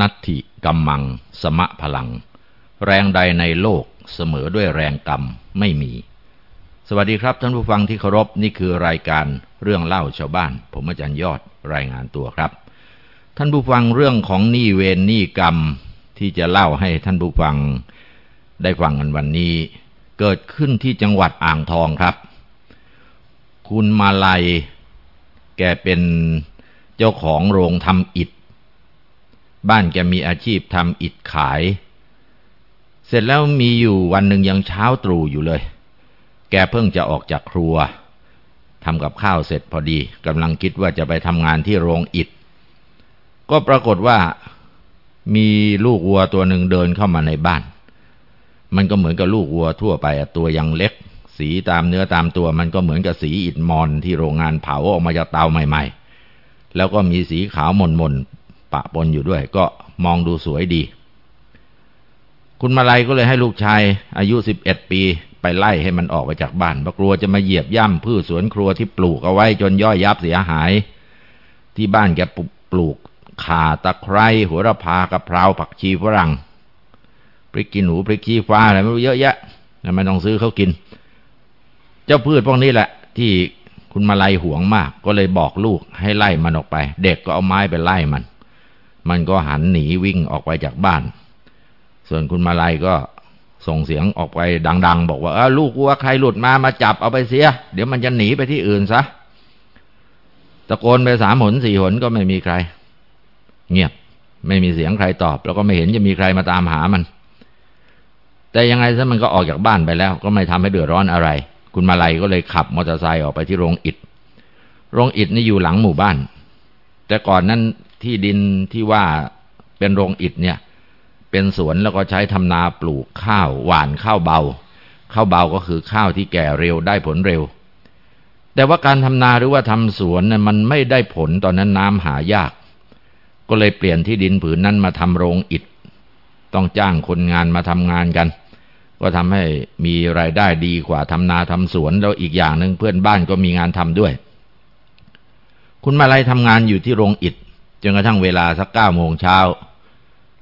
นัตถิกัมมัง สมะพลัง แรงใดในโลกเสมอด้วยแรงกรรมไม่มี สวัสดีครับท่านผู้ฟังที่เคารพนี่คือรายการเรื่องเล่าชาวบ้าน ผมอาจารย์ยอดรายงานตัวครับ ท่านผู้ฟังเรื่องของหนี้เวรหนี้กรรมที่จะเล่าให้ท่านผู้ฟังได้ฟังกันวันนี้ เกิดขึ้นที่จังหวัดอ่างทองครับ คุณมาลัย แกเป็นเจ้าของโรงทำอิฐ บ้านแกมีอาชีพทำอิฐขาย เสร็จแล้วมีอยู่วันหนึ่งยังเช้าตรู่อยู่เลย แกเพิ่งจะออกจากครัวทำกับข้าวเสร็จพอดีกำลังคิดว่าจะไปทำงานที่โรงอิฐ ก็ปรากฏว่ามีลูกวัวตัวหนึ่งเดินเข้ามาในบ้าน มันก็เหมือนกับลูกวัวทั่วไปตัวยังเล็ก สีตามเนื้อตามตัว มันก็เหมือนกับสีอิฐมอนที่โรงงานเผาออกมาจากเตาใหม่ ๆ แล้วก็มีสีขาวมนมน ปะปนอยู่ด้วย ก็มองดูสวยดี คุณมาลัยก็เลยให้ลูกชายอายุสิบเอ็ดปีไปไล่ให้มันออกไปจากบ้านเพราะกลัวจะมาเหยียบย่ำพืชสวนครัวที่ปลูกเอาไว้จนย่อยยับเสียหาย ที่บ้านแกปลูกข่าตะไคร้หัวระพากระเพราผักชีฝรั่งพริกขี้หนูพริกขี้ฟ้าอะไรไม่รู้เยอะแยะไม่ต้องซื้อเขากิน เจ้าพืชพวกนี้แหละ ที่คุณมาลัยห่วงมาก ก็เลยบอกลูกให้ไล่มันออกไป เด็กก็เอาไม้ไปไล่มัน มันก็หันหนีวิ่งออกไปจากบ้าน ส่วนคุณมาลัยก็ส่งเสียงออกไปดัง ๆ บอกว่าลูกวัวใครหลุดมามาจับเอาไปเสีย เดี๋ยวมันจะหนีไปที่อื่นซะตะโกนไปสามหนสี่หนก็ไม่มีใคร เงียบไม่มีเสียงใครตอบ แล้วก็ไม่เห็นจะมีใครมาตามหามัน แต่ยังไงซะมันก็ออกจากบ้านไปแล้ว ก็ไม่ทำให้เดือดร้อนอะไร คุณมาลัยก็เลยขับมอเตอร์ไซค์ออกไปที่โรงอิฐโรงอิฐนี่อยู่หลังหมู่บ้าน แต่ก่อนนั้น ที่ดินที่ว่าเป็นโรงอิฐเนี่ย เป็นสวนแล้วก็ใช้ทำนาปลูกข้าวหวานข้าวเบาข้าวเบาก็คือข้าวที่แก่เร็วได้ผลเร็ว แต่ว่าการทำนาหรือว่าทำสวนน่ยมันไม่ได้ผลตอนนั้นน้ำหายาก ก็เลยเปลี่ยนที่ดินผืนนั้นมาทำโรงอิฐ ต้องจ้างคนงานมาทำงานกัน ก็ทำให้มีรายได้ดีกว่าทำนาทำสวนแล้วอีกอย่างหนึ่งเพื่อนบ้านก็มีงานทำด้วย คุณมาลัยทำงานอยู่ที่โรงอิฐ จนกระทั่งเวลาสักเก้าโมงเช้า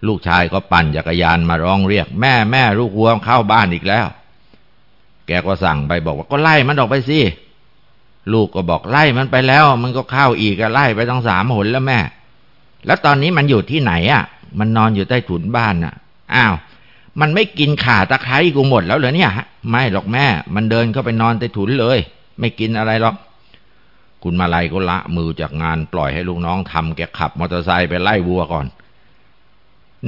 ลูกชายก็ปั่นจักรยานมาร้องเรียก แม่แม่ลูกวัวเข้าบ้านอีกแล้ว แกก็สั่งไปบอกว่าก็ไล่มันออกไปสิลูกก็บอกไล่มันไปแล้ว มันก็เข้าอีกไล่ไปตั้งสามหนแล้วแม่ แล้วตอนนี้มันอยู่ที่ไหนอะ มันนอนอยู่ใต้ถุนบ้านอะ อ้าว มันไม่กินข่าตะไคร้กูหมดแล้วเหรอเนี่ยไม่หรอกแม่ มันเดินเข้าไปนอนใต้ถุนเลย ไม่กินอะไรหรอก คุณมาลัยก็ละมือจากงานปล่อยให้ลูกน้องทำแกขับมอเตอร์ไซค์ไปไล่วัวก่อน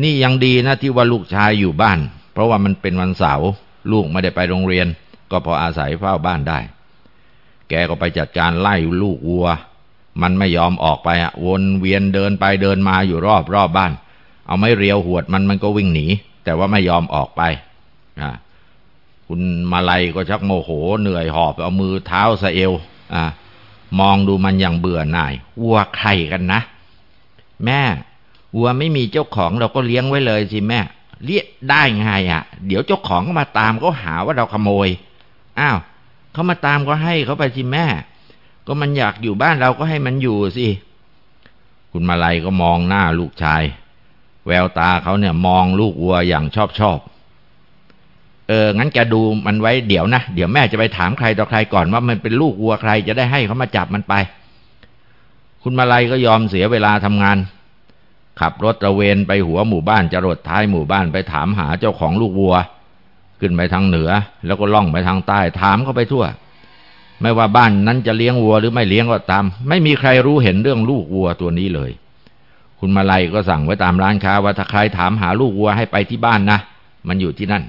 นี่ยังดีนะที่ว่าลูกชายอยู่บ้าน เพราะว่ามันเป็นวันเสาร์ลูกไม่ได้ไปโรงเรียน ก็พออาศัยเฝ้าบ้านได้ แกก็ไปจัดการไล่ลูกวัว มันไม่ยอมออกไปอะวนเวียนเดินไปเดินมาอยู่รอบรอบบ้าน เอาไม้เรียวหวดมันมันก็วิ่งหนี แต่ว่าไม่ยอมออกไปอ่าคุณมาลัยก็ชักโมโหเหนื่อยหอบเอามือเท้าสะเอวอ่า มองดูมันอย่างเบื่อหน่ายวัวใครกันนะ แม่วัวไม่มีเจ้าของเราก็เลี้ยงไว้เลยสิแม่ เลี้ยได้ไงอะ่ะ เดี๋ยวเจ้าของก็มาตามก็หาว่าเราขโมย อ้าวเขามาตามก็ให้เขาไปสิแม่ ก็มันอยากอยู่บ้านเราก็ให้มันอยู่สิคุณมาลัยก็มองหน้าลูกชาย แววตาเขาเนี่ยมองลูกวัวอย่างชอบชอบ เออ งั้นแกดูมันไว้เดี๋ยวนะ เดี๋ยวแม่จะไปถามใครต่อใครก่อนว่ามันเป็นลูกวัวใครจะได้ให้เขามาจับมันไป คุณมาลัยก็ยอมเสียเวลาทำงาน ขับรถตระเวนไปหัวหมู่บ้านจรดท้ายหมู่บ้านไปถามหาเจ้าของลูกวัว ขึ้นไปทางเหนือ แล้วก็ล่องไปทางใต้ถามเขาไปทั่ว ไม่ว่าบ้านนั้นจะเลี้ยงวัวหรือไม่เลี้ยงก็ตาม ไม่มีใครรู้เห็นเรื่องลูกวัวตัวนี้เลย คุณมาลัยก็สั่งไว้ตามร้านค้าว่าถ้าใครถามหาลูกวัวให้ไปที่บ้านนะมันอยู่ที่นั่น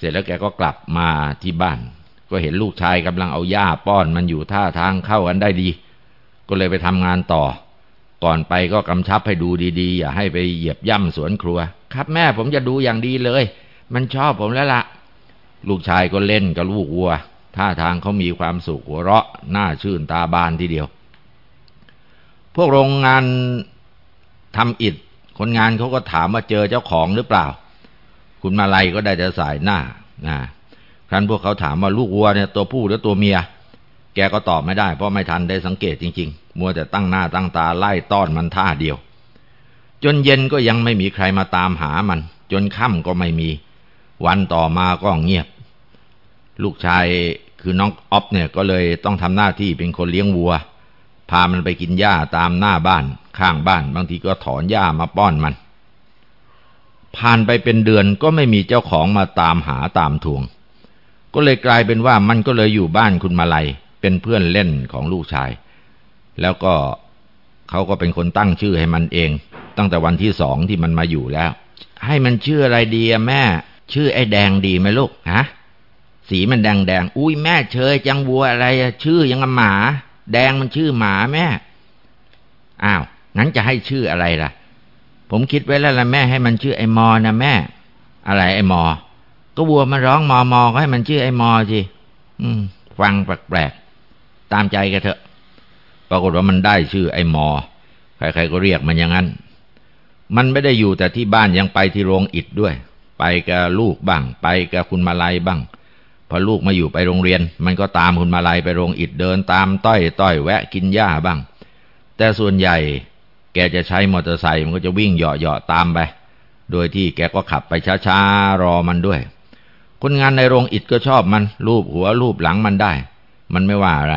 เสร็จแล้วแกก็กลับมาที่บ้าน ก็เห็นลูกชายกำลังเอาหญ้าป้อนมันอยู่ท่าทางเข้ากันได้ดี ก็เลยไปทำงานต่อ ก่อนไปก็กำชับให้ดูดีๆ อย่าให้ไปเหยียบย่ำสวนครัว ครับแม่ผมจะดูอย่างดีเลย มันชอบผมแล้วละ่ะ ลูกชายก็เล่นกับลูกวัว ท่าทางเขามีความสุขหัวเราะน่าชื่นตาบานทีเดียว พวกโรงงานทำอิฐคนงานเขาก็ถามว่าเจอเจ้าของหรือเปล่า คุณมาลัยก็ได้จะสายหน้านะครั้นพวกเขาถามว่าลูกวัวเนี่ยตัวผู้หรือตัวเมีย แกก็ตอบไม่ได้ เพราะไม่ทันได้สังเกตจริง ๆ มัวแต่ตั้งหน้าตั้งตาไล่ต้อนมันท่าเดียว จนเย็นก็ยังไม่มีใครมาตามหามัน จนค่ำก็ไม่มี วันต่อมาก็เงียบ ลูกชายคือน้องอ๊อฟเนี่ยก็เลยต้องทำหน้าที่เป็นคนเลี้ยงวัว พามันไปกินหญ้าตามหน้าบ้านข้างบ้าน บางทีก็ถอนหญ้ามาป้อนมัน ผ่านไปเป็นเดือนก็ไม่มีเจ้าของมาตามหาตามทวง ก็เลยกลายเป็นว่ามันก็เลยอยู่บ้านคุณมาลัย เป็นเพื่อนเล่นของลูกชาย แล้วก็เขาก็เป็นคนตั้งชื่อให้มันเอง ตั้งแต่วันที่สองที่มันมาอยู่แล้ว ให้มันชื่ออะไรดีอะแม่ ชื่อไอ้แดงดีไหมลูกฮะสีมันแดงแดงอุ้ยแม่เชยจังบัวอะไรชื่อยังหมา แดงมันชื่อหมาแม่อ้าวงั้นจะให้ชื่ออะไรล่ะ ผมคิดไว้แล้วละแม่ให้มันชื่อไอ้มอนะแม่ อะไรไอ้มอ ก็วัวมันร้องมอมอก็ให้มันชื่อไอ้มอสิอืม ฟังแปลกๆตามใจกันเถอะ ปรากฏว่ามันได้ชื่อไอ้มอ ใครๆก็เรียกมันอย่างนั้น มันไม่ได้อยู่แต่ที่บ้านยังไปที่โรงอิฐด้วย ไปกับลูกบ้าง ไปกับคุณมาลัยบ้างพอลูกมาอยู่ไปโรงเรียน มันก็ตามคุณมาลัยไปโรงอิดเดินตามต้อยต้อยแวะกินหญ้าบ้าง แต่ส่วนใหญ่ แกจะใช้มอเตอร์ไซค์มันก็จะวิ่งเหาะเหาะตามไป โดยที่แกก็ขับไปช้าๆรอมันด้วย คนงานในโรงอิดก็ชอบมันรูปหัวรูปหลังมันได้ มันไม่ว่าอะไร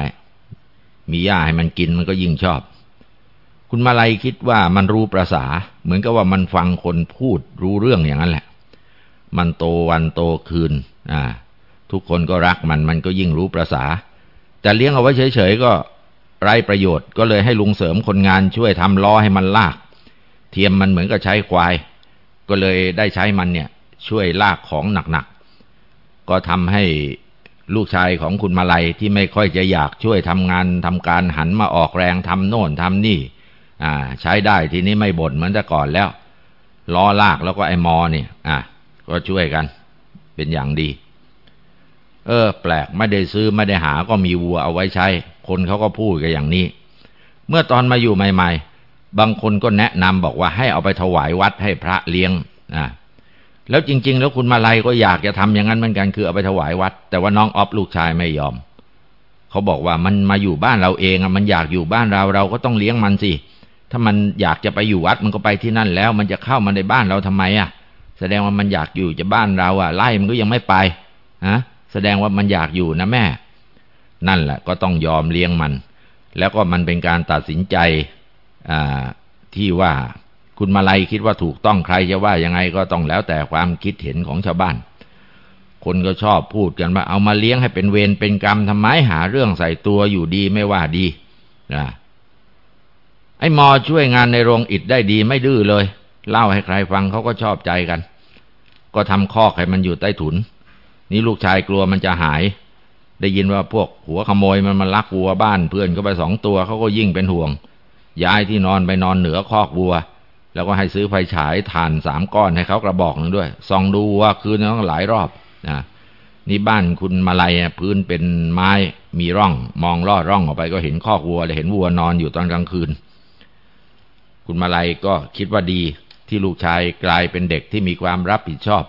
มีหญ้าให้มันกินมันก็ยิ่งชอบ คุณมาลัยคิดว่ามันรู้ประษา เหมือนกับว่ามันฟังคนพูดรู้เรื่องอย่างนั้นแหละ มันโตวันโตคืน อ่า ทุกคนก็รักมันมันก็ยิ่งรู้ประษา แต่เลี้ยงเอาไว้เฉยๆก็ ไร้ประโยชน์ก็เลยให้ลุงเสริมคนงานช่วยทำล้อให้มันลาก เทียมมันเหมือนกับใช้ควาย ก็เลยได้ใช้มันเนี่ย ช่วยลากของหนักๆ ก็ทำให้ลูกชายของคุณมาลัยที่ไม่ค่อยจะอยากช่วยทำงานทำการหันมาออกแรงทำโน่นทำนี่ อ่า ใช้ได้ทีนี้ไม่บ่นเหมือนแต่ก่อนแล้วล้อลากแล้วก็ไอ้มอเนี่ย อ่าก็ช่วยกัน เป็นอย่างดี เออ แปลกไม่ได้ซื้อไม่ได้หาก็มีวัวเอาไว้ใช้ คนเขาก็พูดกันอย่างนี้ เมื่อตอนมาอยู่ใหม่ ๆ บางคนก็แนะนำบอกว่าให้เอาไปถวายวัดให้พระเลี้ยงอ่าแล้วจริง ๆ แล้วคุณมาลัยก็อยากจะทำอย่างนั้นเหมือนกันคือเอาไปถวายวัด แต่ว่าน้องออฟลูกชายไม่ยอม เขาบอกว่ามันมาอยู่บ้านเราเองอะมันอยากอยู่บ้านเราเราก็ต้องเลี้ยงมันสิ ถ้ามันอยากจะไปอยู่วัดมันก็ไปที่นั่นแล้ว มันจะเข้ามาในบ้านเราทำไมอะ แสดงว่ามันอยากอยู่จะบ้านเราอะไล่มันก็ยังไม่ไปฮะแสดงว่ามันอยากอยู่นะแม่ นั่นแหละก็ต้องยอมเลี้ยงมัน แล้วก็มันเป็นการตัดสินใจที่ว่าคุณมาลัยคิดว่าถูกต้องใครจะว่ายังไงก็ต้องแล้วแต่ความคิดเห็นของชาวบ้าน คนก็ชอบพูดกันว่าเอามาเลี้ยงให้เป็นเวรเป็นกรรมทำไมหาเรื่องใส่ตัวอยู่ดีไม่ว่าดีนะไอ้มอช่วยงานในโรงอิฐได้ดีไม่ดื้อเลย เล่าให้ใครฟังเขาก็ชอบใจกัน ก็ทำข้อให้มันอยู่ใต้ถุน นี่ลูกชายกลัวมันจะหาย ได้ยินว่าพวกหัวขโมยมันมาลักวัวบ้านเพื่อนก็ไปสองตัวเขาก็ยิ่งเป็นห่วง ย้ายที่นอนไปนอนเหนือคอกวัว แล้วก็ให้ซื้อไฟฉายถ่านสามก้อนให้เขากระบอกหนึ่งด้วยส่องดูวัวคืนต้องหลายรอบนะนี่บ้านคุณมาลัยพื้นเป็นไม้มีร่อง มองลอดร่องออกไปก็เห็นคอกวัวเลยเห็นวัวนอนอยู่ตอนกลางคืน คุณมาลัยก็คิดว่าดีที่ลูกชายกลายเป็นเด็กที่มีความรับผิดชอบ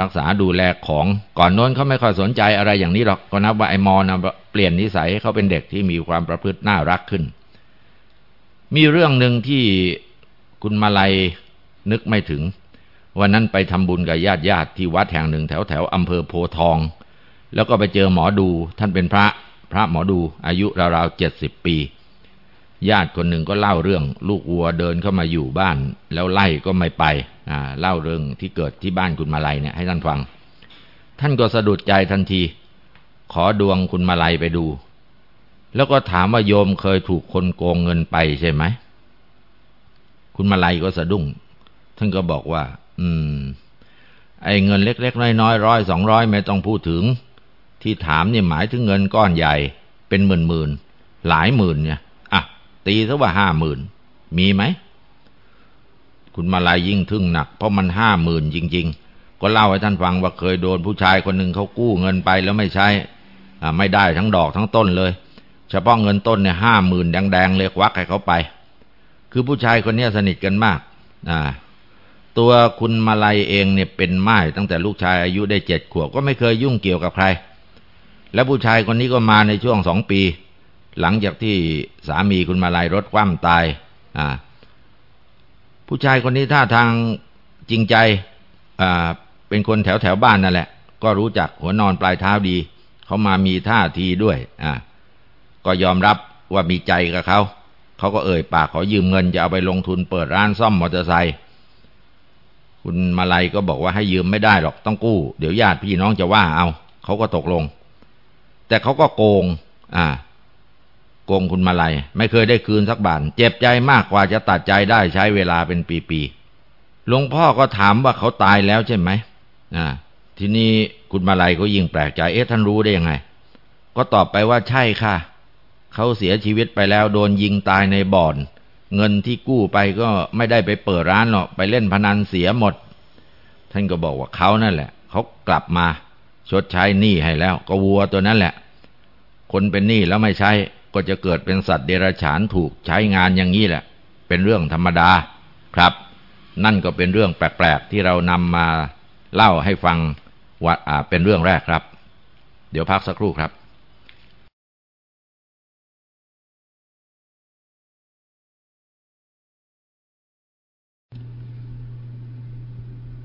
รักษาดูแลของก่อนโน้นเขาไม่ค่อยสนใจอะไรอย่างนี้หรอกก็นับว่าไอ้มอนะเปลี่ยนนิสัยเขาเป็นเด็กที่มีความประพฤติน่ารักขึ้น มีเรื่องหนึ่งที่คุณมาลัยนึกไม่ถึง วันนั้นไปทำบุญกับญาติญาติที่วัดแห่งหนึ่งแถวแถวอำเภอโพทอง แล้วก็ไปเจอหมอดูท่านเป็นพระพระหมอดูอายุราวๆเจ็ดสิบปี ญาติคนหนึ่งก็เล่าเรื่อง ลูกวัวเดินเข้ามาอยู่บ้าน แล้วไล่ก็ไม่ไป เล่าเรื่องที่เกิดที่บ้านคุณมาลัยเนี่ยให้ท่านฟัง ท่านก็สะดุดใจทันที ขอดวงคุณมาลัยไปดู แล้วก็ถามว่าโยมเคยถูกคนโกงเงินไปใช่ไหม คุณมาลัยก็สะดุ้ง ท่านก็บอกว่า อืม ไอ้เงินเล็ก ๆ น้อยๆร้อยสองร้อยไม่ต้องพูดถึง ที่ถามเนี่ยหมายถึงเงินก้อนใหญ่ เป็นหมื่นๆหลายหมื่นเนี่ยตีซะว่าห้าหมื่นมีไหม คุณมาลายยิ่งทึ่งหนัก เพราะมันห้าหมื่นจริง ๆ ก็เล่าให้ท่านฟังว่าเคยโดนผู้ชายคนหนึ่งเขากู้เงินไปแล้วไม่ใช้ไม่ได้ทั้งดอกทั้งต้นเลย เฉพาะเงินต้นเนี่ยห้าหมื่นแดงๆเลยควักให้เขาไป คือผู้ชายคนนี้สนิทกันมากอ่าตัวคุณมาลัยเองเนี่ยเป็นไม้ตั้งแต่ลูกชายอายุได้เจ็ดขวบก็ไม่เคยยุ่งเกี่ยวกับใคร แล้วผู้ชายคนนี้ก็มาในช่วงสองปี หลังจากที่สามีคุณมาลายรถคว่ำตาย อ่า ผู้ชายคนนี้ท่าทางจริงใจเป็นคนแถวแถวบ้านนั่นแหละ ก็รู้จักหัวนอนปลายเท้าดี เขามามีท่าทีด้วย อ่า ก็ยอมรับว่ามีใจกับเขา เขาก็เอ่ยปากขอยืมเงินจะเอาไปลงทุนเปิดร้านซ่อมมอเตอร์ไซค์คุณมาลัยก็บอกว่าให้ยืมไม่ได้หรอกต้องกู้ เดี๋ยวญาติพี่น้องจะว่าเอา เขาก็ตกลง แต่เขาก็โกง อ่า โกงคุณมาลัย ไม่เคยได้คืนสักบาทเจ็บใจมากกว่าจะตัดใจได้ใช้เวลาเป็นปีๆหลวงพ่อก็ถามว่าเขาตายแล้วใช่ไหมอ่าทีนี้คุณมาลัยก็ยิ่งแปลกใจ เอ๊ะท่านรู้ได้ยังไง ก็ตอบไปว่าใช่ค่ะ เขาเสียชีวิตไปแล้วโดนยิงตายในบ่อน เงินที่กู้ไปก็ไม่ได้ไปเปิดร้านหรอกไปเล่นพนันเสียหมด ท่านก็บอกว่าเขานั่นแหละ เขากลับมา ชดใช้หนี้ให้แล้ว ก็วัวตัวนั้นแหละ คนเป็นหนี้แล้วไม่ใช้ ก็จะเกิดเป็นสัตว์เดรัจฉานถูกใช้งานอย่างนี้แหละ เป็นเรื่องธรรมดาครับ นั่นก็เป็นเรื่องแปลกๆที่เรานำมาเล่าให้ฟังว่าเป็นเรื่องแรกครับ เดี๋ยวพักสักครู่ครับ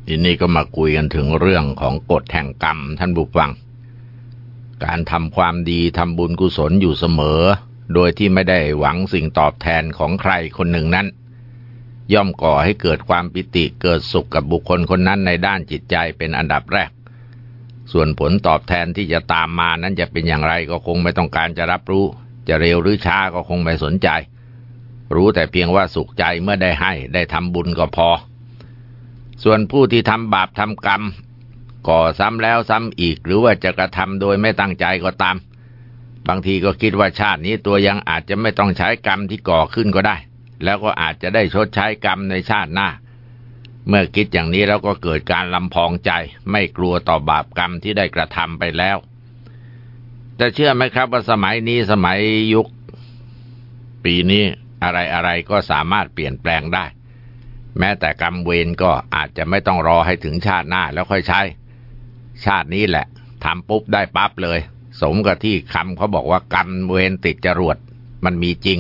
ทีนี้ก็มาคุยกันถึงเรื่องของกฎแห่งกรรมท่านบุฟัง การทำความดีทำบุญกุศลอยู่เสมอ โดยที่ไม่ได้หวังสิ่งตอบแทนของใครคนหนึ่งนั้น ย่อมก่อให้เกิดความปิติเกิดสุขกับบุคคลคนนั้นในด้านจิตใจเป็นอันดับแรก ส่วนผลตอบแทนที่จะตามมานั้นจะเป็นอย่างไรก็คงไม่ต้องการจะรับรู้ จะเร็วหรือช้าก็คงไม่สนใจ รู้แต่เพียงว่าสุขใจเมื่อได้ให้ได้ทำบุญก็พอ ส่วนผู้ที่ทำบาปทำกรรม ก่อซ้ำแล้วซ้ำอีก หรือว่าจะกระทำโดยไม่ตั้งใจก็ตาม บางทีก็คิดว่าชาตินี้ตัวยังอาจจะไม่ต้องใช้กรรมที่ก่อขึ้นก็ได้ แล้วก็อาจจะได้ชดใช้กรรมในชาติหน้า เมื่อคิดอย่างนี้แล้วก็เกิดการลำพองใจ ไม่กลัวต่อบาปกรรมที่ได้กระทำไปแล้วแต่เชื่อไหมครับว่าสมัยนี้สมัยยุค ปีนี้อะไรอะไรก็สามารถเปลี่ยนแปลงได้ แม้แต่กรรมเวรก็อาจจะไม่ต้องรอให้ถึงชาติหน้าแล้วค่อยใช้ ชาตินี้แหละทำปุ๊บได้ปั๊บเลย สมกับที่คำเขาบอกว่ากรรมเวรติดจรวดมันมีจริง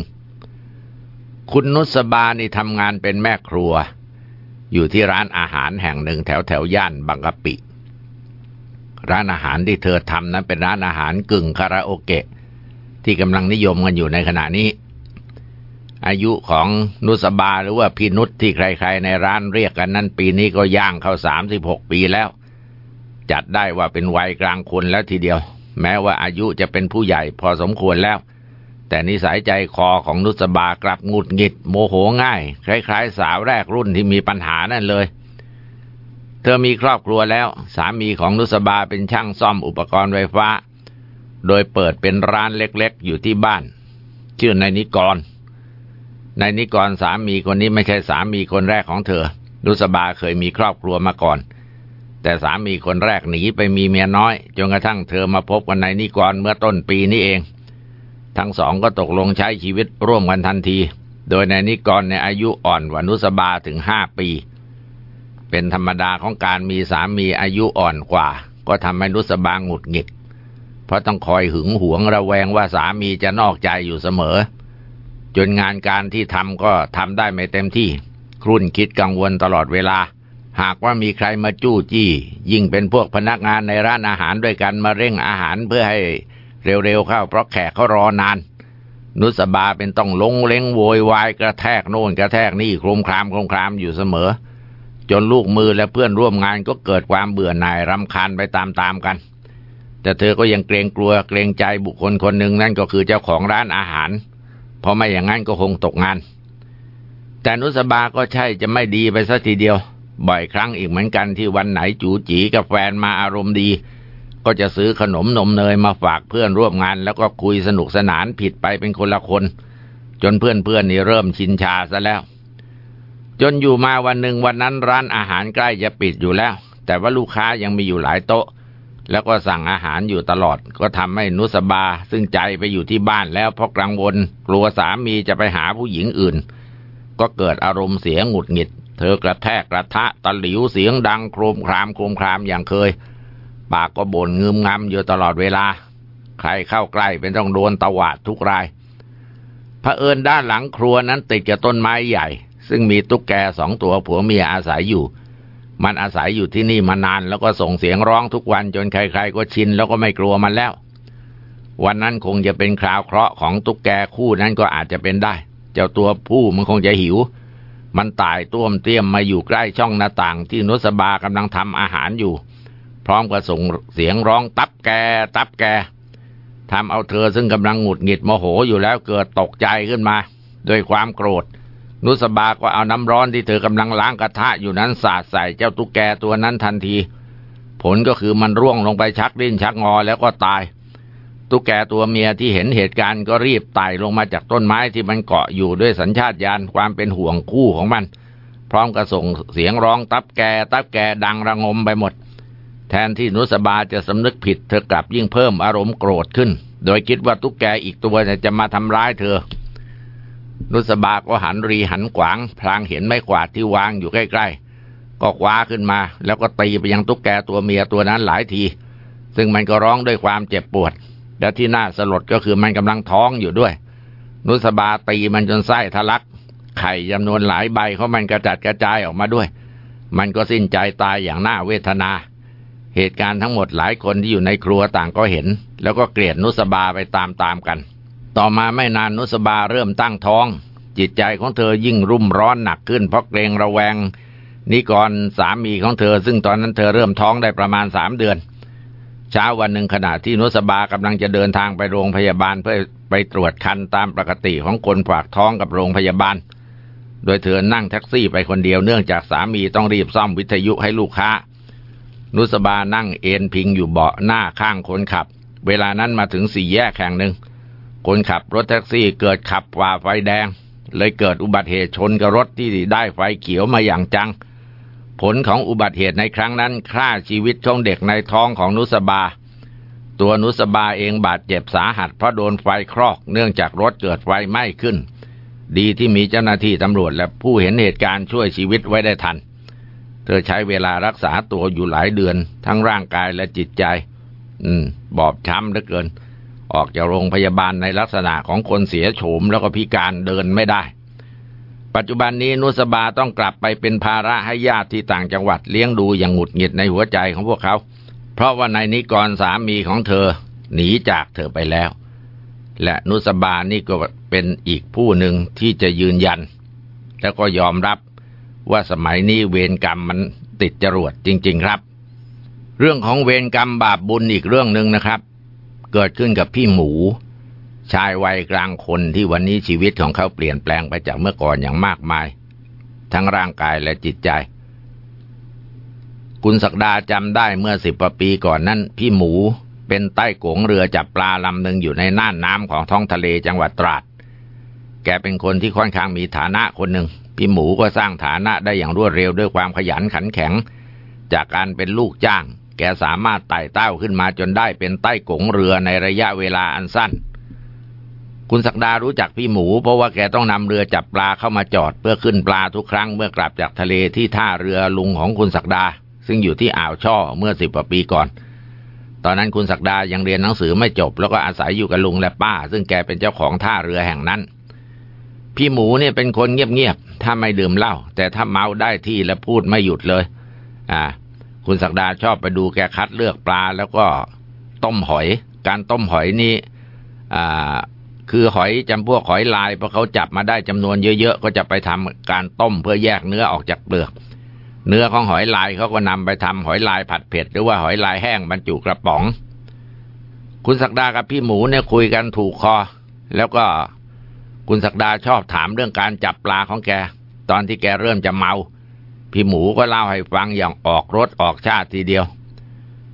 คุณนุสบานี่ทำงานเป็นแม่ครัว อยู่ที่ร้านอาหารแห่งหนึ่งแถวแถวย่านบางกะปิ ร้านอาหารที่เธอทำนั้นเป็นร้านอาหารกึ่งคาราโอเกะ ที่กำลังนิยมกันอยู่ในขณะนี้ อายุของนุสบาหรือว่าพี่นุชที่ใคร ๆ ในร้านเรียกกันนั้นปีนี้ก็ย่างเข้าสามสิบหกปีแล้ว จัดได้ว่าเป็นวัยกลางคนแล้วทีเดียว แม้ว่าอายุจะเป็นผู้ใหญ่พอสมควรแล้ว แต่นิสัยใจคอของนุสบากลับงุดหงิด โมโหง่าย คล้าย ๆ สาวแรกรุ่นที่มีปัญหานั่นเลย เธอมีครอบครัวแล้ว สามีของนุสบาเป็นช่างซ่อมอุปกรณ์ไฟฟ้า โดยเปิดเป็นร้านเล็กๆ อยู่ที่บ้าน ชื่อนายนิกรนายนิกรสามีคนนี้ไม่ใช่สามีคนแรกของเธอนุสบาเคยมีครอบครัวมาก่อน แต่สามีคนแรกหนีไปมีเมียน้อย จนกระทั่งเธอมาพบกันายนิกรเมื่อต้นปีนี้เอง ทั้งสองก็ตกลงใช้ชีวิตร่วมกันทันที โดยในนิกรในอายุอ่อนกว่านุสบาถึงห้าปี เป็นธรรมดาของการมีสามีอายุอ่อนกว่า ก็ทำให้นุสบาหงุดหงิด เพราะต้องคอยหึงหวงระแวงว่าสามีจะนอกใจอยู่เสมอ จนงานการที่ทำก็ทำได้ไม่เต็มที่ ครุ่นคิดกังวลตลอดเวลา หากว่ามีใครมาจู้จี้ ยิ่งเป็นพวกพนักงานในร้านอาหารด้วยกันมาเร่งอาหารเพื่อให้เร็วๆเข้าเพราะแขกเขารอนาน นุสบาเป็นต้องลงเล้งโวยวายกระแทกโน่นกระแทกนี่โครมครามโครมครามอยู่เสมอ จนลูกมือและเพื่อนร่วมงานก็เกิดความเบื่อหน่ายรำคาญไปตามๆกัน แต่เธอก็ยังเกรงกลัวเกรงใจบุคคลคนหนึ่งนั่นก็คือเจ้าของร้านอาหาร เพราะไม่อย่างนั้นก็คงตกงาน แต่นุสบาก็ใช่จะไม่ดีไปสัทีเดียว บ่อยครั้งอีกเหมือนกันที่วันไหนจูจีกับแฟนมาอารมณ์ดี ก็จะซื้อขนมนมเนยมาฝากเพื่อนร่วมงาน แล้วก็คุยสนุกสนานผิดไปเป็นคนละคน จนเพื่อนๆนี่เริ่มชินชาซะแล้ว จนอยู่มาวันหนึ่งวันนั้นร้านอาหารใกล้จะปิดอยู่แล้ว แต่ว่าลูกค้ายังมีอยู่หลายโต๊ะ แล้วก็สั่งอาหารอยู่ตลอด ก็ทำให้นุสบาซึ่งใจไปอยู่ที่บ้านแล้วเพราะกังวลกลัวสามีจะไปหาผู้หญิงอื่น ก็เกิดอารมณ์เสียหงุดหงิด เธอกระแทกกระทะตะหลิวเสียงดังโครมครามโครมครามอย่างเคย ปากก็บ่นงึมงำอยู่ตลอดเวลา ใครเข้าใกล้เป็นต้องโดนตวาดทุกรายเผอิญด้านหลังครัวนั้นติดกับต้นไม้ใหญ่ ซึ่งมีตุ๊กแกสองตัวผัวเมียอาศัยอยู่ มันอาศัยอยู่ที่นี่มานานแล้วก็ส่งเสียงร้องทุกวันจนใคร ๆ ก็ชินแล้วก็ไม่กลัวมันแล้ว วันนั้นคงจะเป็นคราวเคราะห์ของตุ๊กแกคู่นั้นก็อาจจะเป็นได้ เจ้าตัวผู้มันคงจะหิว มันตายต้วมเตี้ยมมาอยู่ใกล้ช่องหน้าต่างที่นุสบากำลังทำอาหารอยู่ พร้อมกับส่งเสียงร้องตับแก ตับแกทำเอาเธอซึ่งกำลังหงุดหงิดโมโหอยู่แล้วเกิดตกใจขึ้นมา ด้วยความโกรธ นุสบาก็เอาน้ำร้อนที่เธอกำลังล้างกระทะอยู่นั้นสาดใส่เจ้าตุ๊กแกตัวนั้นทันที ผลก็คือมันร่วงลงไปชักดิ้นชักงอแล้วก็ตาย ตุ๊กแกตัวเมียที่เห็นเหตุการณ์ก็รีบไต่ลงมาจากต้นไม้ที่มันเกาะอยู่ด้วยสัญชาตญาณความเป็นห่วงคู่ของมัน พร้อมกับส่งเสียงร้องตับแกตับแกดังระงมไปหมด แทนที่นุสบาจะสำนึกผิดเธอกลับยิ่งเพิ่มอารมณ์โกรธขึ้น โดยคิดว่าตุ๊กแกอีกตัวจะมาทำร้ายเธอ นุสบาก็หันรีหันขวาง พลางเห็นไม้กวาดที่วางอยู่ใกล้ ๆ ก็คว้าขึ้นมา แล้วก็ตีไปยังตุ๊กแกตัวเมียตัวนั้นหลายที ซึ่งมันก็ร้องด้วยความเจ็บปวด และที่น่าสลดก็คือมันกำลังท้องอยู่ด้วย นุสบาตีมันจนไส้ทะลัก ไข่จำนวนหลายใบเขามันกระจัดกระจายออกมาด้วย มันก็สิ้นใจตายอย่างน่าเวทนา เหตุการณ์ทั้งหมดหลายคนที่อยู่ในครัวต่างก็เห็น แล้วก็เกลียดนุสบาไปตามๆกัน ต่อมาไม่นานนุสบาเริ่มตั้งท้อง จิตใจของเธอยิ่งรุ่มร้อนหนักขึ้นเพราะเกรงระแวงนิกรสามีของเธอ ซึ่งตอนนั้นเธอเริ่มท้องได้ประมาณสามเดือน เช้าวันหนึ่งขณะที่นุสบากำลังจะเดินทางไปโรงพยาบาลเพื่อไปตรวจคันตามปกติของคนฝากท้องกับโรงพยาบาล โดยเธอนั่งแท็กซี่ไปคนเดียวเนื่องจากสามีต้องรีบซ่อมวิทยุให้ลูกค้า นุสบานั่งเอนพิงอยู่เบาะหน้าข้างคนขับ เวลานั้นมาถึงสี่แยกแห่งหนึ่ง คนขับรถแท็กซี่เกิดขับฝ่าไฟแดง เลยเกิดอุบัติเหตุชนกับรถที่ได้ไฟเขียวมาอย่างจัง ผลของอุบัติเหตุในครั้งนั้นฆ่าชีวิตของเด็กในท้องของนุสบา ตัวนุสบาเองบาดเจ็บสาหัสเพราะโดนไฟคลอกเนื่องจากรถเกิดไฟไหม้ขึ้น ดีที่มีเจ้าหน้าที่ตำรวจและผู้เห็นเหตุการณ์ช่วยชีวิตไว้ได้ทัน เธอใช้เวลารักษาตัวอยู่หลายเดือน ทั้งร่างกายและจิตใจ อืม บอบช้ำเหลือเกิน ออกจากโรงพยาบาลในลักษณะของคนเสียโฉมแล้วก็พิการเดินไม่ได้ ปัจจุบันนี้นุสบาต้องกลับไปเป็นภาระให้ญาติที่ต่างจังหวัดเลี้ยงดูอย่างหงุดหงิดในหัวใจของพวกเขา เพราะว่าในนิกรสามีของเธอหนีจากเธอไปแล้ว และนุสบานี่ก็เป็นอีกผู้หนึ่งที่จะยืนยัน แล้วก็ยอมรับว่าสมัยนี้เวรกรรมมันติดจรวดจริง ๆครับ เรื่องของเวรกรรมบาปบุญอีกเรื่องหนึ่งนะครับ เกิดขึ้นกับพี่หมู ชายวัยกลางคนที่วันนี้ชีวิตของเขาเปลี่ยนแปลงไปจากเมื่อก่อนอย่างมากมาย ทั้งร่างกายและจิตใจ คุณศักดาจำได้เมื่อสิบปีก่อนนั้น พี่หมูเป็นใต้กงเรือจับปลาลำหนึ่งอยู่ในน่านน้ำของท้องทะเลจังหวัดตราด แกเป็นคนที่ค่อนข้างมีฐานะคนหนึ่ง พี่หมูก็สร้างฐานะได้อย่างรวดเร็วด้วยความขยันขันแข็ง จากการเป็นลูกจ้าง แกสามารถไต่เต้าขึ้นมาจนได้เป็นใต้กงเรือในระยะเวลาอันสั้น คุณศักดารู้จักพี่หมู เพราะว่าแกต้องนำเรือจับปลาเข้ามาจอด เพื่อขึ้นปลาทุกครั้งเมื่อกลับจากทะเลที่ท่าเรือลุงของคุณศักดา ซึ่งอยู่ที่อ่าวช่อเมื่อสิบกว่าปีก่อน ตอนนั้นคุณศักดายังเรียนหนังสือไม่จบ แล้วก็อาศัยอยู่กับลุงและป้า ซึ่งแกเป็นเจ้าของท่าเรือแห่งนั้น พี่หมูเนี่ยเป็นคนเงียบๆถ้าไม่ดื่มเหล้าแต่ถ้าเมาได้ที่และพูดไม่หยุดเลย อ่า คุณศักดาชอบไปดูแกคัดเลือกปลาแล้วก็ต้มหอย การต้มหอยนี่อ่า คือหอยจำพวกหอยลายพอเขาจับมาได้จำนวนเยอะๆก็จะไปทำการต้มเพื่อแยกเนื้อออกจากเปลือก เนื้อของหอยลายเขาก็นำไปทำหอยลายผัดเผ็ดหรือว่าหอยลายแห้งบรรจุกระป๋อง คุณศักดากับพี่หมูเนี่ยคุยกันถูกคอ แล้วก็คุณศักดาชอบถามเรื่องการจับปลาของแก ตอนที่แกเริ่มจะเมา พี่หมูก็เล่าให้ฟังอย่างออกรถออกชาติทีเดียว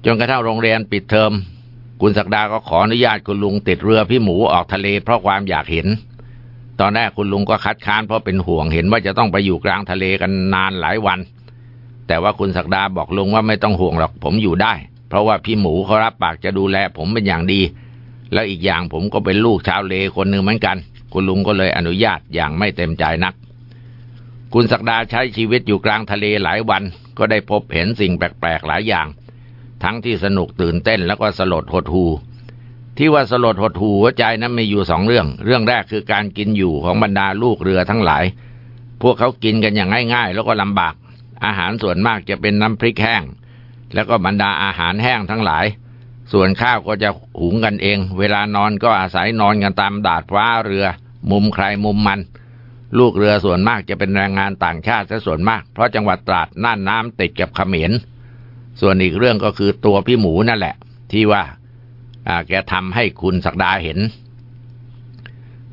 จนกระทั่งโรงเรียนปิดเทอม คุณศักดาก็ขออนุญาตคุณลุงติดเรือพี่หมูออกทะเลเพราะความอยากเห็น ตอนแรกคุณลุงก็คัดค้านเพราะเป็นห่วงเห็นว่าจะต้องไปอยู่กลางทะเลกันนานหลายวัน แต่ว่าคุณศักดาบอกลุงว่าไม่ต้องห่วงหรอกผมอยู่ได้ เพราะว่าพี่หมูเขารับปากจะดูแล ผมเป็นอย่างดี แล้วอีกอย่างผมก็เป็นลูกชาวเลคนหนึ่งเหมือนกัน คุณลุงก็เลยอนุญาตอย่างไม่เต็มใจนัก คุณศักดาใช้ชีวิตอยู่กลางทะเลหลายวัน ก็ได้พบเห็นสิ่งแปลกๆหลายอย่าง ทั้งที่สนุกตื่นเต้นแล้วก็สลดหดหูที่ว่าสลดหดหูหัวใจนั้นมีอยู่สองเรื่อง เรื่องแรกคือการกินอยู่ของบรรดาลูกเรือทั้งหลาย พวกเขากินกันอย่างง่าย ๆ แล้วก็ลำบาก อาหารส่วนมากจะเป็นน้ำพริกแห้ง แล้วก็บรรดาอาหารแห้งทั้งหลาย ส่วนข้าวก็จะหุงกันเอง เวลานอนก็อาศัยนอนกันตามดาดฟ้าเรือ มุมใครมุมมัน ลูกเรือส่วนมากจะเป็นแรงงานต่างชาติซะส่วนมาก เพราะจังหวัดตราดน่านน้ำติดกับเขมร ส่วนอีกเรื่องก็คือตัวพี่หมูนั่นแหละ ที่ว่าแกทำให้คุณศักดาเห็น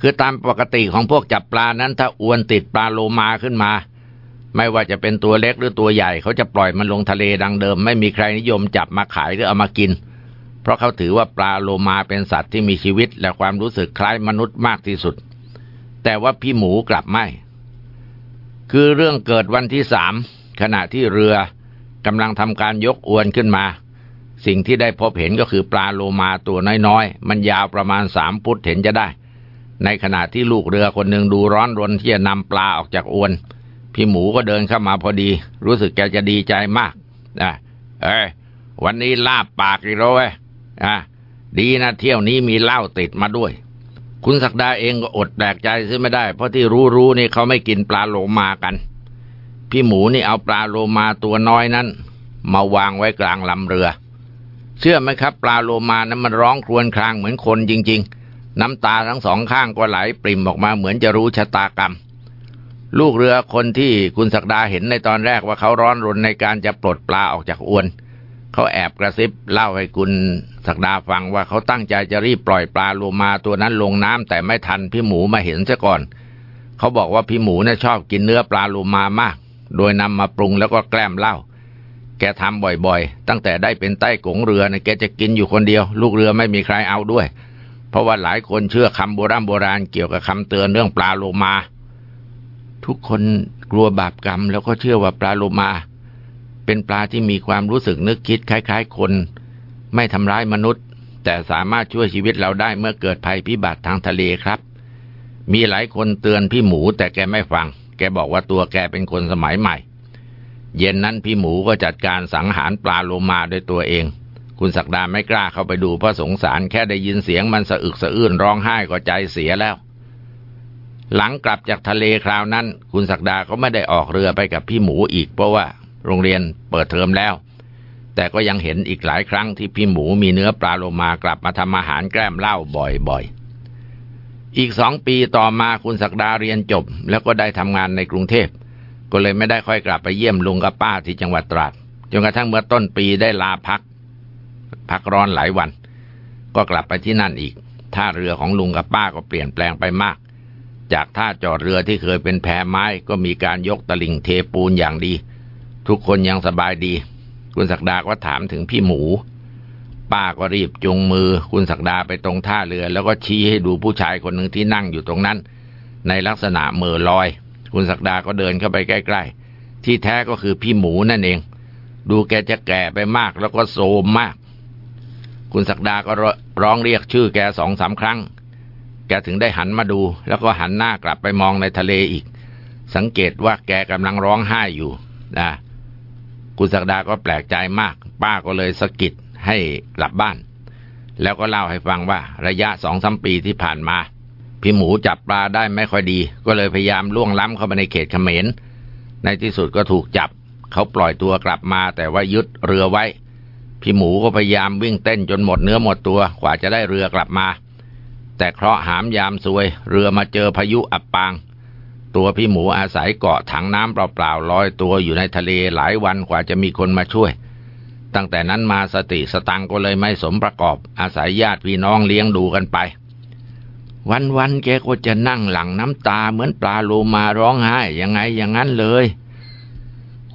คือตามปกติของพวกจับปลานั้น ถ้าอวนติดปลาโลมาขึ้นมา ไม่ว่าจะเป็นตัวเล็กหรือตัวใหญ่ เขาจะปล่อยมันลงทะเลดังเดิม ไม่มีใครนิยมจับมาขายหรือเอามากิน เพราะเขาถือว่าปลาโลมาเป็นสัตว์ที่มีชีวิตและความรู้สึกคล้ายมนุษย์มากที่สุด แต่ว่าพี่หมูกลับไม่ คือเรื่องเกิดวันที่สามขณะที่เรือ กำลังทำการยกอวนขึ้นมา สิ่งที่ได้พบเห็นก็คือปลาโลมาตัวน้อยๆ มันยาวประมาณสามฟุตเห็นจะได้ ในขณะที่ลูกเรือคนหนึ่งดูร้อนรนที่จะนำปลาออกจากอวน พี่หมูก็เดินเข้ามาพอดี รู้สึกแกจะดีใจมากนะเอ้ยวันนี้ลาบปากอีกแล้วเว้ยอะดีนะเที่ยวนี้มีเหล้าติดมาด้วย คุณศักดาเองก็อดแปลกใจซื้อไม่ได้ เพราะที่รู้ๆนี่เขาไม่กินปลาโลมากัน พี่หมูนี่เอาปลาโลมาตัวน้อยนั้น มาวางไว้กลางลำเรือ เชื่อไหมครับปลาโลมานั้นมันร้องครวญครางเหมือนคนจริง ๆ น้ำตาทั้งสองข้างก็ไหลปริ่มออกมาเหมือนจะรู้ชะตากรรม ลูกเรือคนที่คุณศักดาเห็นในตอนแรกว่าเขาร้อนรนในการจะปลดปลาออกจากอวนเขาแอบกระซิบเล่าให้คุณศักดาฟังว่าเขาตั้งใจจะรีบปล่อยปลาโลมาตัวนั้นลงน้ำแต่ไม่ทันพี่หมูมาเห็นซะก่อน เขาบอกว่าพี่หมูน่ะชอบกินเนื้อปลาโลมามาก โดยนำมาปรุงแล้วก็แกล้มเหล้าแกทำบ่อยๆ ตั้งแต่ได้เป็นใต้กงเรือนะแกจะกินอยู่คนเดียว ลูกเรือไม่มีใครเอาด้วย เพราะว่าหลายคนเชื่อคำโบราณโบราณเกี่ยวกับคำเตือนเรื่องปลาโลมา ทุกคนกลัวบาปกรรมแล้วก็เชื่อว่าปลาโลมา เป็นปลาที่มีความรู้สึกนึกคิดคล้าย ๆ คน ไม่ทำร้ายมนุษย์ แต่สามารถช่วยชีวิตเราได้เมื่อเกิดภัยพิบัติทางทะเลครับ มีหลายคนเตือนพี่หมูแต่แกไม่ฟัง กบอกว่าตัวแกเป็นคนสมัยใหม่ เย็นนั้นพี่หมูก็จัดการสังหารปลาโลมาด้วยตัวเอง คุณศักดาไม่กล้าเข้าไปดูเพราะสงสารแค่ได้ยินเสียงมันสะอึกสะอื้นร้องไห้ก็ใจเสียแล้ว หลังกลับจากทะเลคราวนั้น คุณศักดาก็ไม่ได้ออกเรือไปกับพี่หมูอีก เพราะว่า โรงเรียนเปิดเทอมแล้ว แต่ก็ยังเห็นอีกหลายครั้งที่พี่หมูมีเนื้อปลาโลมากลับมาทำอาหารแกล้มเหล้าบ่อยๆ อีกสองปีต่อมาคุณศักดาเรียนจบ แล้วก็ได้ทำงานในกรุงเทพ ก็เลยไม่ได้ค่อยกลับไปเยี่ยมลุงกับป้าที่จังหวัดตราดจนกระทั่งเมื่อต้นปีได้ลาพัก พักร้อนหลายวัน ก็กลับไปที่นั่นอีกท่าเรือของลุงกับป้าก็เปลี่ยนแปลงไปมาก จากท่าจอดเรือที่เคยเป็นแพไม้ก็มีการยกตลิ่งเทปูนอย่างดี ทุกคนยังสบายดี คุณศักดาก็ถามถึงพี่หมู ป้าก็รีบจุงมือคุณศักดาไปตรงท่าเรือ แล้วก็ชี้ให้ดูผู้ชายคนหนึ่งที่นั่งอยู่ตรงนั้น ในลักษณะเมือลอย คุณศักดาก็เดินเข้าไปใกล้ ๆ ที่แท้ก็คือพี่หมูนั่นเอง ดูแกจะแก่ไปมากแล้วก็โซมมาก คุณศักดาก็ร้องเรียกชื่อแกสองสาครั้ง แกถึงได้หันมาดู แล้วก็หันหน้ากลับไปมองในทะเลอีก สังเกตว่าแกกำลังร้องไห้อยู่นะคุณศักดาก็แปลกใจมาก ป้าก็เลยสะกิด ให้กลับบ้าน แล้วก็เล่าให้ฟังว่าระยะสองสมปีที่ผ่านมา พี่หมูจับปลาได้ไม่ค่อยดี ก็เลยพยายามล่วงล้ำเข้าไปในเขตเขมร ในที่สุดก็ถูกจับ เขาปล่อยตัวกลับมาแต่ว่ายึดเรือไว้ พี่หมูก็พยายามวิ่งเต้นจนหมดเนื้อหมดตัวกว่าจะได้เรือกลับมา แต่เคราะห์หามยามซวย เรือมาเจอพายุอับปางตัวพี่หมูอาศัยเกาะถังน้ำเปล่าๆลอยตัวอยู่ในทะเลหลายวันกว่าจะมีคนมาช่วย ตั้งแต่นั้นมาสติสตังก็เลยไม่สมประกอบ อาศัยญาติพี่น้องเลี้ยงดูกันไป วันวันแกก็จะนั่งหลังน้ำตาเหมือนปลาโลมาร้องไห้ยังไงอย่างนั้นเลย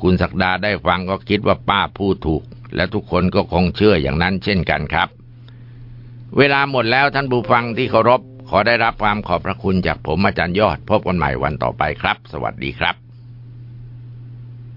คุณศักดาได้ฟังก็คิดว่าป้าพูดถูก และทุกคนก็คงเชื่ออย่างนั้นเช่นกันครับ เวลาหมดแล้วท่านผู้ฟังที่เคารพขอได้รับความขอบพระคุณจากผมอาจารย์ยอด พบกันใหม่วันต่อไปครับ สวัสดีครับ